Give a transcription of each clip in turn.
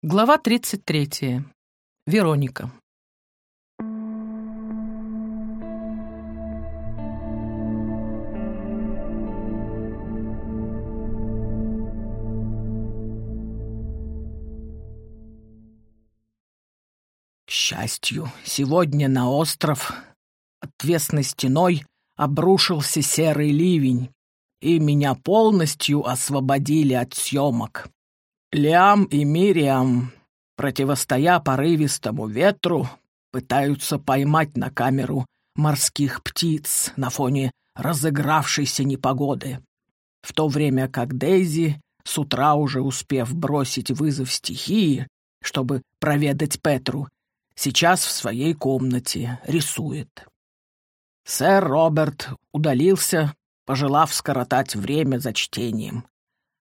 Глава 33. Вероника. К счастью, сегодня на остров отвесной стеной обрушился серый ливень, и меня полностью освободили от съемок. Лиам и Мириам, противостоя порывистому ветру, пытаются поймать на камеру морских птиц на фоне разыгравшейся непогоды, в то время как Дейзи, с утра уже успев бросить вызов стихии, чтобы проведать Петру, сейчас в своей комнате рисует. Сэр Роберт удалился, пожелав скоротать время за чтением.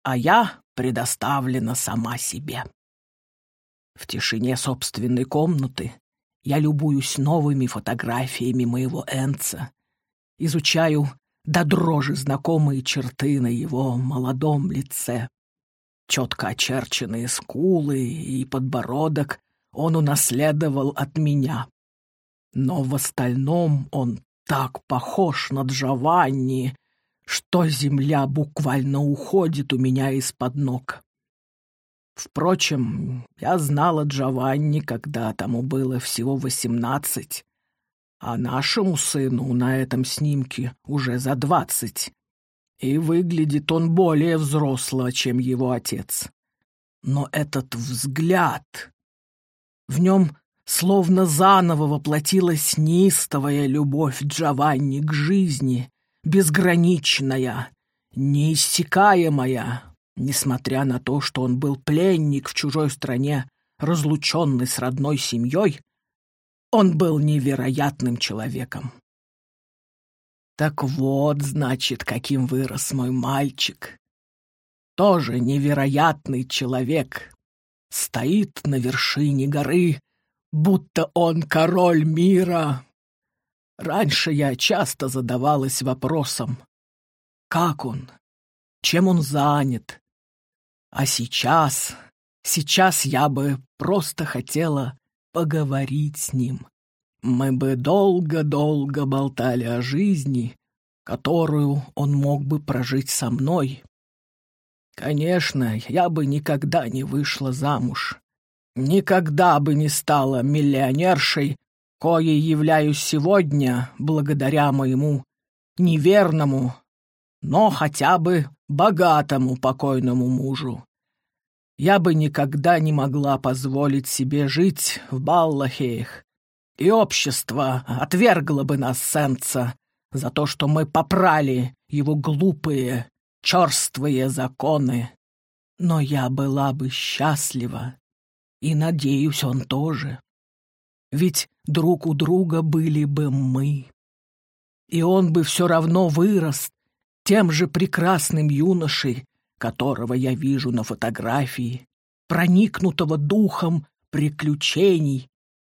А я предоставлена сама себе. В тишине собственной комнаты я любуюсь новыми фотографиями моего Энца, изучаю до дрожи знакомые черты на его молодом лице. Четко очерченные скулы и подбородок он унаследовал от меня. Но в остальном он так похож на Джованни, что земля буквально уходит у меня из-под ног. Впрочем, я знала Джованни, когда тому было всего восемнадцать, а нашему сыну на этом снимке уже за двадцать, и выглядит он более взросло, чем его отец. Но этот взгляд... В нем словно заново воплотилась неистовая любовь Джованни к жизни, безграничная, неиссякаемая, несмотря на то, что он был пленник в чужой стране, разлученный с родной семьей, он был невероятным человеком. Так вот, значит, каким вырос мой мальчик. Тоже невероятный человек. Стоит на вершине горы, будто он король мира. Раньше я часто задавалась вопросом, как он, чем он занят. А сейчас, сейчас я бы просто хотела поговорить с ним. Мы бы долго-долго болтали о жизни, которую он мог бы прожить со мной. Конечно, я бы никогда не вышла замуж, никогда бы не стала миллионершей коей являюсь сегодня благодаря моему неверному, но хотя бы богатому покойному мужу. Я бы никогда не могла позволить себе жить в Баллахеях, и общество отвергло бы нас Сенца за то, что мы попрали его глупые, черствые законы. Но я была бы счастлива, и, надеюсь, он тоже ведь друг у друга были бы мы. И он бы все равно вырос тем же прекрасным юношей, которого я вижу на фотографии, проникнутого духом приключений,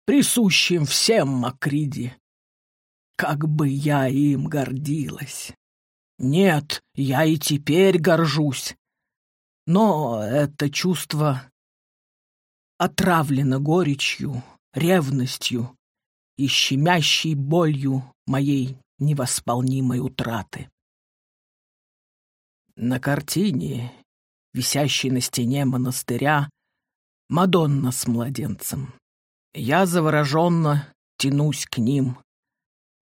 присущим всем Макриди. Как бы я им гордилась! Нет, я и теперь горжусь. Но это чувство отравлено горечью, ревностью и щемящей болью моей невосполнимой утраты. На картине, висящей на стене монастыря, Мадонна с младенцем. Я завороженно тянусь к ним,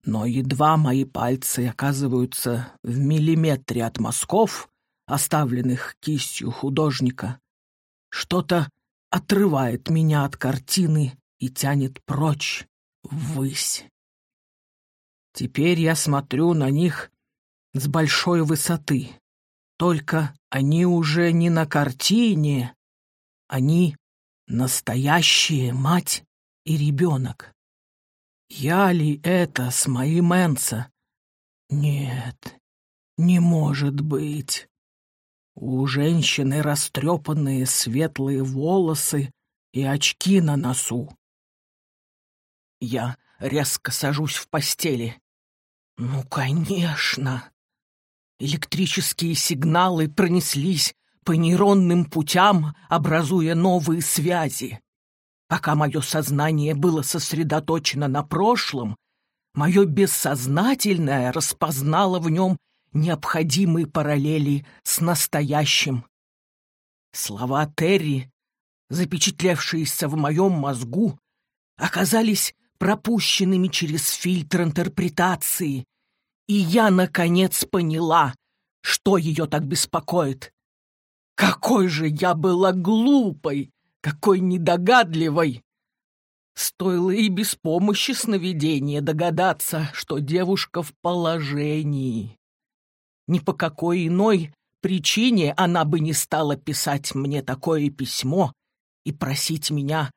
но едва мои пальцы оказываются в миллиметре от мазков, оставленных кистью художника, что-то отрывает меня от картины и тянет прочь, ввысь. Теперь я смотрю на них с большой высоты. Только они уже не на картине, они настоящие мать и ребенок. Я ли это с моим Энса? Нет, не может быть. У женщины растрепанные светлые волосы и очки на носу. Я резко сажусь в постели. Ну, конечно. Электрические сигналы пронеслись по нейронным путям, образуя новые связи. Пока мое сознание было сосредоточено на прошлом, мое бессознательное распознало в нем необходимые параллели с настоящим. Слова Терри, запечатлевшиеся в моем мозгу, оказались пропущенными через фильтр интерпретации, и я, наконец, поняла, что ее так беспокоит. Какой же я была глупой, какой недогадливой! Стоило и без помощи сновидения догадаться, что девушка в положении. Ни по какой иной причине она бы не стала писать мне такое письмо и просить меня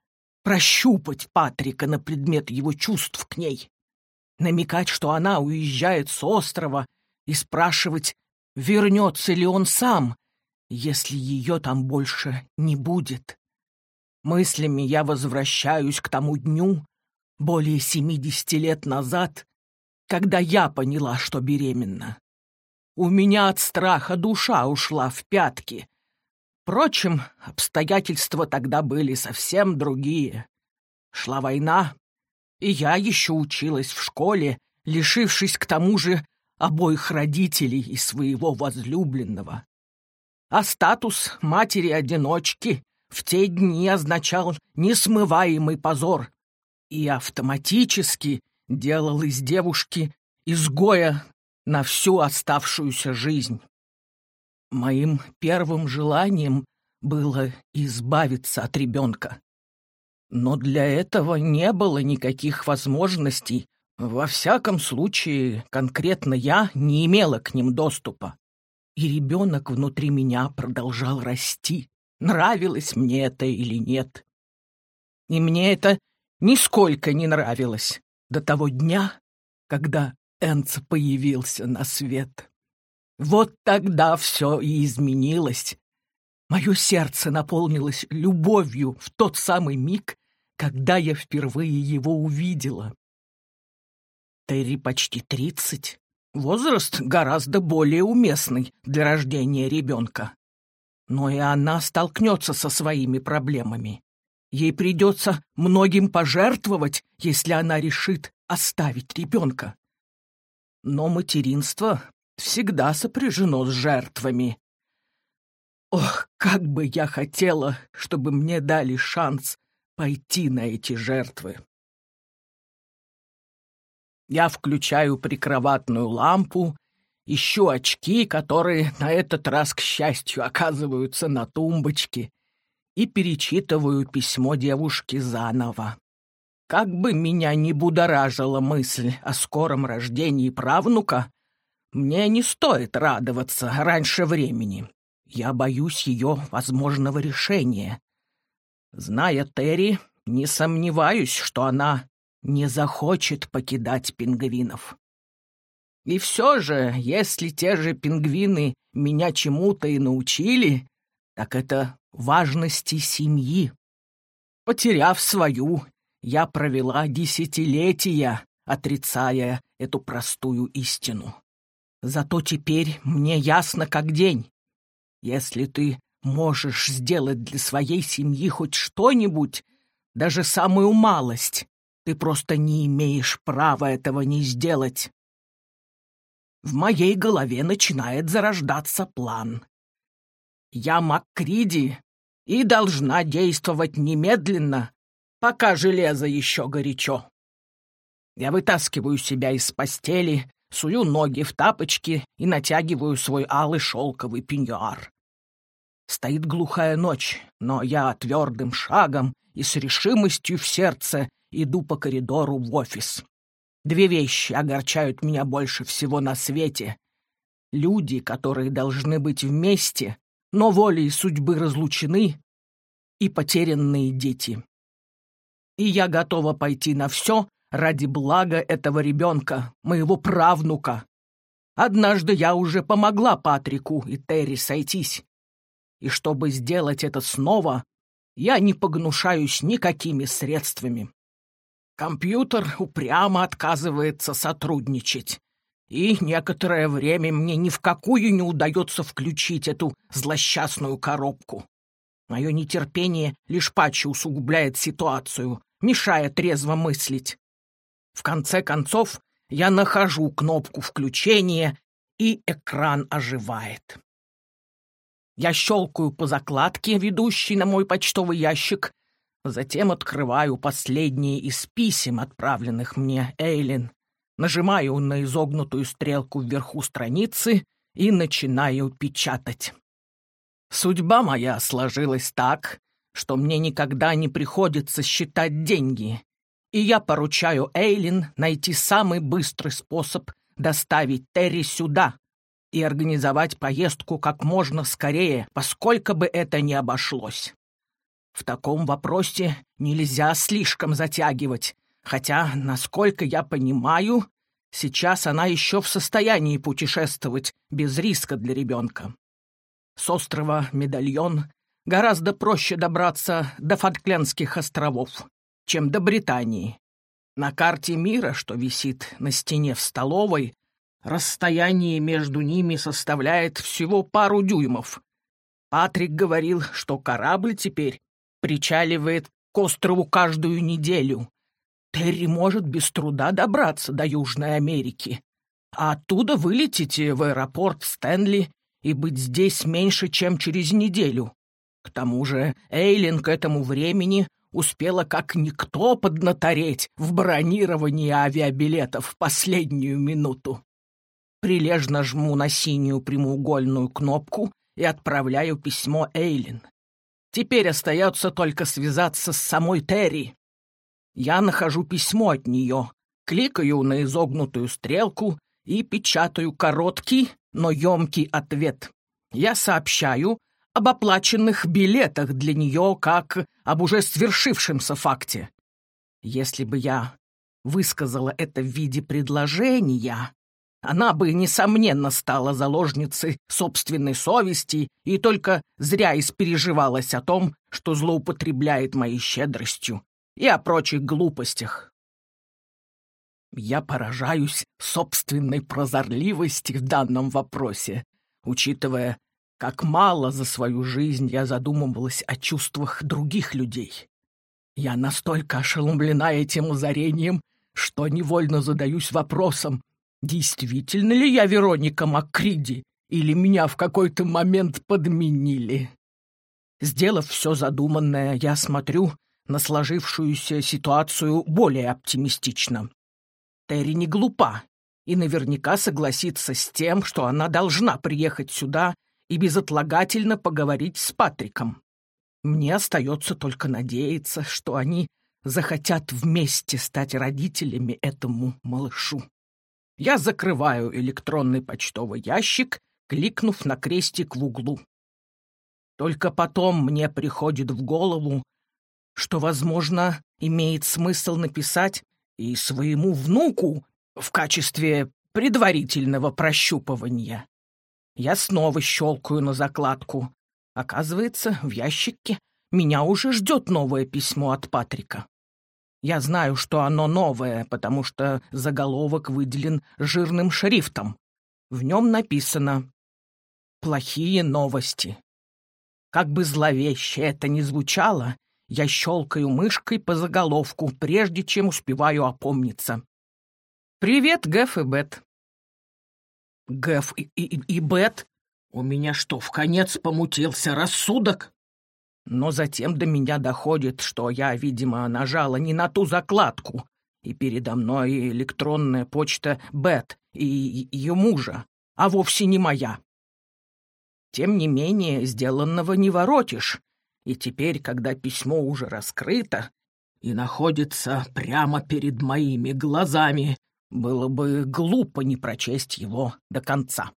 прощупать Патрика на предмет его чувств к ней, намекать, что она уезжает с острова, и спрашивать, вернется ли он сам, если ее там больше не будет. Мыслями я возвращаюсь к тому дню, более семидесяти лет назад, когда я поняла, что беременна. У меня от страха душа ушла в пятки. Впрочем, обстоятельства тогда были совсем другие. Шла война, и я еще училась в школе, лишившись к тому же обоих родителей и своего возлюбленного. А статус матери-одиночки в те дни означал несмываемый позор и автоматически делал из девушки изгоя на всю оставшуюся жизнь. Моим первым желанием было избавиться от ребенка. Но для этого не было никаких возможностей. Во всяком случае, конкретно я не имела к ним доступа. И ребенок внутри меня продолжал расти, нравилось мне это или нет. И мне это нисколько не нравилось до того дня, когда Энц появился на свет. Вот тогда все и изменилось. Мое сердце наполнилось любовью в тот самый миг, когда я впервые его увидела. Терри почти тридцать. Возраст гораздо более уместный для рождения ребенка. Но и она столкнется со своими проблемами. Ей придется многим пожертвовать, если она решит оставить ребенка. Но материнство всегда сопряжено с жертвами. Ох, как бы я хотела, чтобы мне дали шанс пойти на эти жертвы. Я включаю прикроватную лампу, ищу очки, которые на этот раз, к счастью, оказываются на тумбочке, и перечитываю письмо девушки заново. Как бы меня ни будоражила мысль о скором рождении правнука, мне не стоит радоваться раньше времени. Я боюсь ее возможного решения. Зная Терри, не сомневаюсь, что она не захочет покидать пингвинов. И все же, если те же пингвины меня чему-то и научили, так это важности семьи. Потеряв свою, я провела десятилетия, отрицая эту простую истину. Зато теперь мне ясно как день. Если ты можешь сделать для своей семьи хоть что-нибудь, даже самую малость, ты просто не имеешь права этого не сделать. В моей голове начинает зарождаться план. Я Маккриди и должна действовать немедленно, пока железо еще горячо. Я вытаскиваю себя из постели, сую ноги в тапочки и натягиваю свой алый шелковый пеньюар. Стоит глухая ночь, но я твердым шагом и с решимостью в сердце иду по коридору в офис. Две вещи огорчают меня больше всего на свете. Люди, которые должны быть вместе, но волей судьбы разлучены, и потерянные дети и я готова пойти на все ради блага этого ребенка, моего правнука. Однажды я уже помогла Патрику и Терри сойтись. И чтобы сделать это снова, я не погнушаюсь никакими средствами. Компьютер упрямо отказывается сотрудничать. и некоторое время мне ни в какую не удается включить эту злосчастную коробку. Мое нетерпение лишь паче усугубляет ситуацию, мешая трезво мыслить. В конце концов, я нахожу кнопку включения, и экран оживает. Я щелкаю по закладке, ведущей на мой почтовый ящик, затем открываю последние из писем, отправленных мне Эйлин, нажимаю на изогнутую стрелку вверху страницы и начинаю печатать. Судьба моя сложилась так, что мне никогда не приходится считать деньги, и я поручаю Эйлин найти самый быстрый способ доставить Терри сюда и организовать поездку как можно скорее, поскольку бы это не обошлось. В таком вопросе нельзя слишком затягивать, хотя, насколько я понимаю, сейчас она еще в состоянии путешествовать без риска для ребенка. С острова Медальон гораздо проще добраться до Фольклендских островов, чем до Британии. На карте мира, что висит на стене в столовой, расстояние между ними составляет всего пару дюймов. Патрик говорил, что корабль теперь причаливает к острову каждую неделю. Терри может без труда добраться до Южной Америки, а оттуда вылететь в аэропорт Стэнли и быть здесь меньше, чем через неделю. К тому же Эйлин к этому времени успела как никто поднатореть в бронировании авиабилетов в последнюю минуту. Прилежно жму на синюю прямоугольную кнопку и отправляю письмо Эйлин. Теперь остается только связаться с самой Терри. Я нахожу письмо от нее, кликаю на изогнутую стрелку и печатаю короткий, но емкий ответ. Я сообщаю об оплаченных билетах для нее как об уже свершившемся факте. Если бы я высказала это в виде предложения, она бы, несомненно, стала заложницей собственной совести и только зря испереживалась о том, что злоупотребляет моей щедростью и о прочих глупостях. Я поражаюсь собственной прозорливости в данном вопросе, учитывая, как мало за свою жизнь я задумывалась о чувствах других людей. Я настолько ошеломлена этим озарением, что невольно задаюсь вопросом, действительно ли я Вероника Маккриди, или меня в какой-то момент подменили. Сделав все задуманное, я смотрю на сложившуюся ситуацию более оптимистично. Терри не глупа и наверняка согласится с тем, что она должна приехать сюда и безотлагательно поговорить с Патриком. Мне остается только надеяться, что они захотят вместе стать родителями этому малышу. Я закрываю электронный почтовый ящик, кликнув на крестик в углу. Только потом мне приходит в голову, что, возможно, имеет смысл написать и своему внуку в качестве предварительного прощупывания. Я снова щелкаю на закладку. Оказывается, в ящике меня уже ждет новое письмо от Патрика. Я знаю, что оно новое, потому что заголовок выделен жирным шрифтом. В нем написано «Плохие новости». Как бы зловеще это ни звучало, я щелкаю мышкой по заголовку, прежде чем успеваю опомниться. «Привет, Гэф и Бет». «Гэф и, и, и Бет? У меня что, в конец помутился рассудок?» Но затем до меня доходит, что я, видимо, нажала не на ту закладку, и передо мной электронная почта Бет и ее мужа, а вовсе не моя. Тем не менее, сделанного не воротишь, и теперь, когда письмо уже раскрыто и находится прямо перед моими глазами, было бы глупо не прочесть его до конца.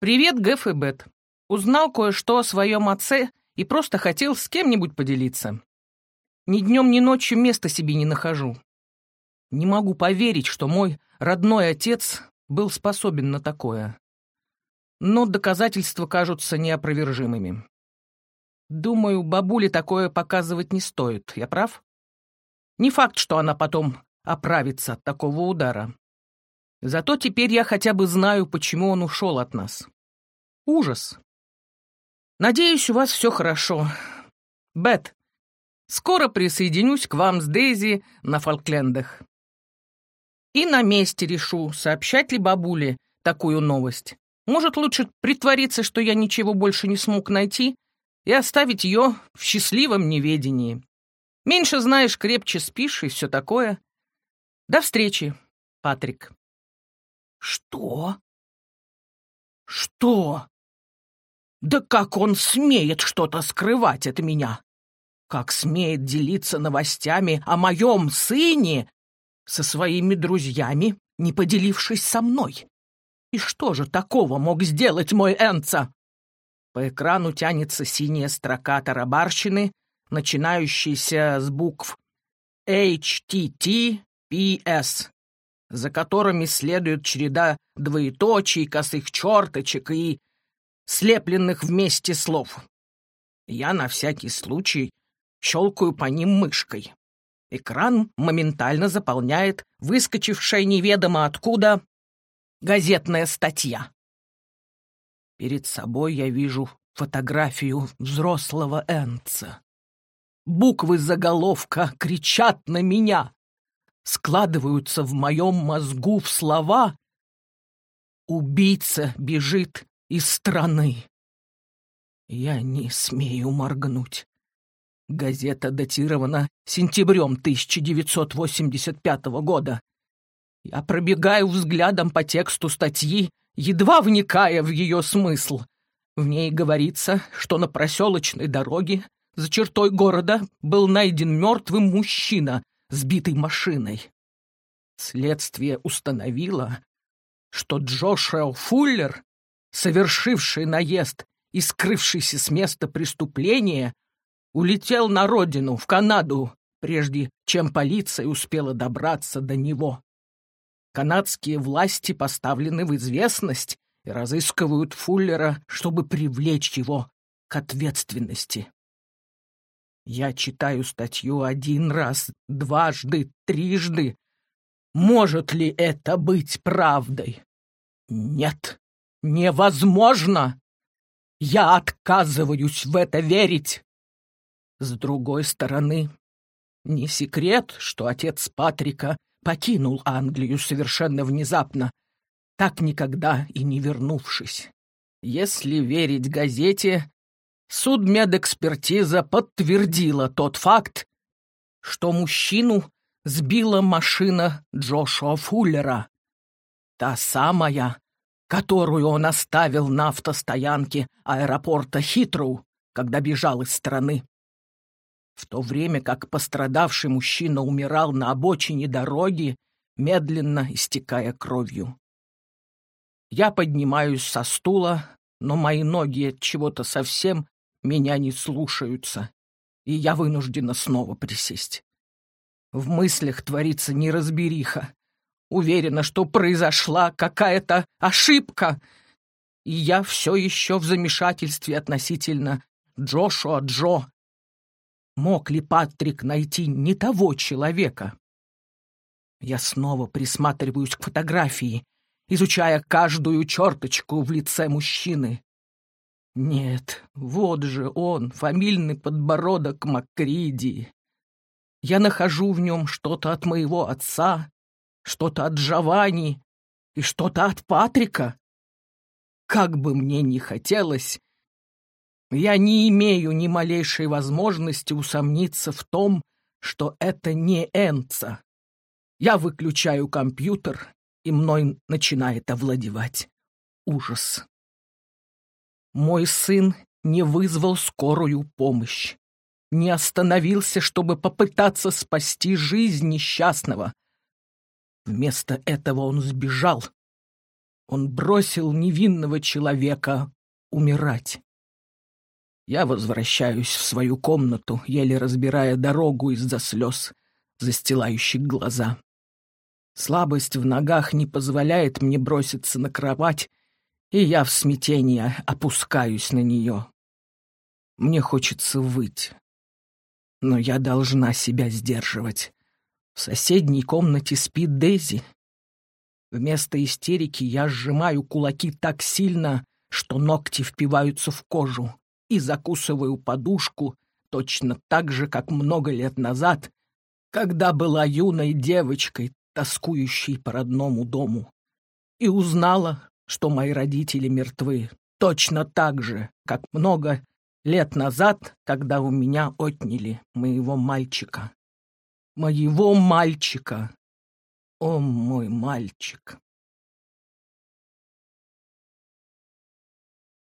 «Привет, Гэф и Бет. Узнал кое-что о своем отце и просто хотел с кем-нибудь поделиться. Ни днем, ни ночью места себе не нахожу. Не могу поверить, что мой родной отец был способен на такое. Но доказательства кажутся неопровержимыми. Думаю, бабуле такое показывать не стоит, я прав? Не факт, что она потом оправится от такого удара. Зато теперь я хотя бы знаю, почему он ушел от нас. Ужас. Надеюсь, у вас все хорошо. Бет, скоро присоединюсь к вам с Дейзи на Фолклендах. И на месте решу, сообщать ли бабуле такую новость. Может, лучше притвориться, что я ничего больше не смог найти, и оставить ее в счастливом неведении. Меньше знаешь, крепче спишь и все такое. До встречи, Патрик. Что? Что? Да как он смеет что-то скрывать от меня? Как смеет делиться новостями о моем сыне со своими друзьями, не поделившись со мной? И что же такого мог сделать мой Энца? По экрану тянется синяя строка тарабарщины, начинающаяся с букв HTTPS, за которыми следует череда двоеточий, косых черточек и слепленных вместе слов. Я на всякий случай щелкаю по ним мышкой. Экран моментально заполняет выскочившая неведомо откуда газетная статья. Перед собой я вижу фотографию взрослого Энца. Буквы заголовка кричат на меня, складываются в моем мозгу в слова «Убийца бежит из страны. Я не смею моргнуть. Газета датирована сентябрем 1985 года. Я пробегаю взглядом по тексту статьи, едва вникая в ее смысл. В ней говорится, что на проселочной дороге за чертой города был найден мертвым мужчина, сбитый машиной. Следствие установило, что Джошуа Фуллер совершивший наезд и скрывшийся с места преступления, улетел на родину, в Канаду, прежде чем полиция успела добраться до него. Канадские власти поставлены в известность и разыскивают Фуллера, чтобы привлечь его к ответственности. Я читаю статью один раз, дважды, трижды. Может ли это быть правдой? Нет. Невозможно! Я отказываюсь в это верить. С другой стороны, не секрет, что отец Патрика покинул Англию совершенно внезапно, так никогда и не вернувшись. Если верить газете, судмедэкспертиза подтвердила тот факт, что мужчину сбила машина Джошуа Фуллера. Та самая, которую он оставил на автостоянке аэропорта Хитроу, когда бежал из страны. В то время как пострадавший мужчина умирал на обочине дороги, медленно истекая кровью. Я поднимаюсь со стула, но мои ноги от чего-то совсем меня не слушаются, и я вынуждена снова присесть. В мыслях творится неразбериха. Уверена, что произошла какая-то ошибка. И я все еще в замешательстве относительно Джошуа Джо. Мог ли Патрик найти не того человека? Я снова присматриваюсь к фотографии, изучая каждую черточку в лице мужчины. Нет, вот же он, фамильный подбородок Макриди. Я нахожу в нем что-то от моего отца, что-то от Джованни и что-то от Патрика. Как бы мне ни хотелось, я не имею ни малейшей возможности усомниться в том, что это не Энца. Я выключаю компьютер, и мной начинает овладевать ужас. Мой сын не вызвал скорую помощь, не остановился, чтобы попытаться спасти жизнь несчастного, Вместо этого он сбежал. Он бросил невинного человека умирать. Я возвращаюсь в свою комнату, еле разбирая дорогу из-за слез, застилающих глаза. Слабость в ногах не позволяет мне броситься на кровать, и я в смятении опускаюсь на нее. Мне хочется выть, но я должна себя сдерживать. В соседней комнате спит Дейзи. Вместо истерики я сжимаю кулаки так сильно, что ногти впиваются в кожу, и закусываю подушку точно так же, как много лет назад, когда была юной девочкой, тоскующей по родному дому, и узнала, что мои родители мертвы, точно так же, как много лет назад, когда у меня отняли моего мальчика. Моего мальчика. О, мой мальчик.